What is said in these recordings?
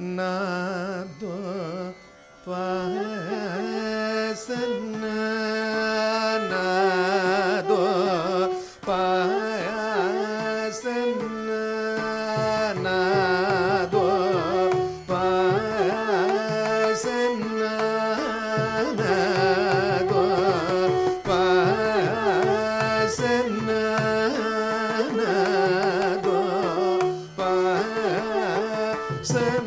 na do pa san say,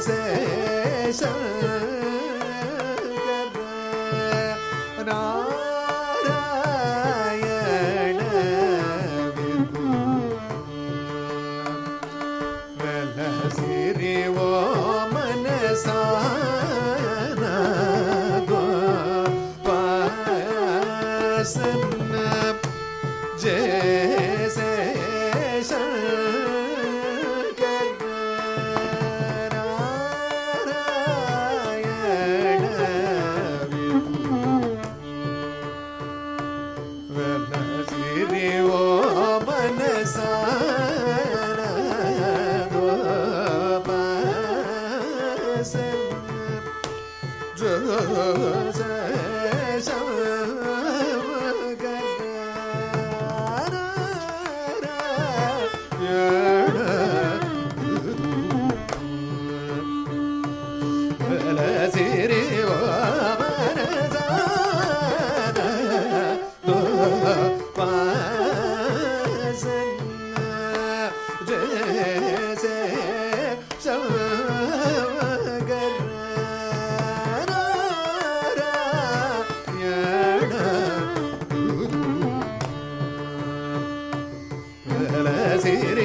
say, say. Hey.